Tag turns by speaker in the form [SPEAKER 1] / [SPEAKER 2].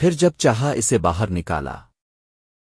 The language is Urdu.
[SPEAKER 1] پھر جب چاہا اسے باہر نکالا۔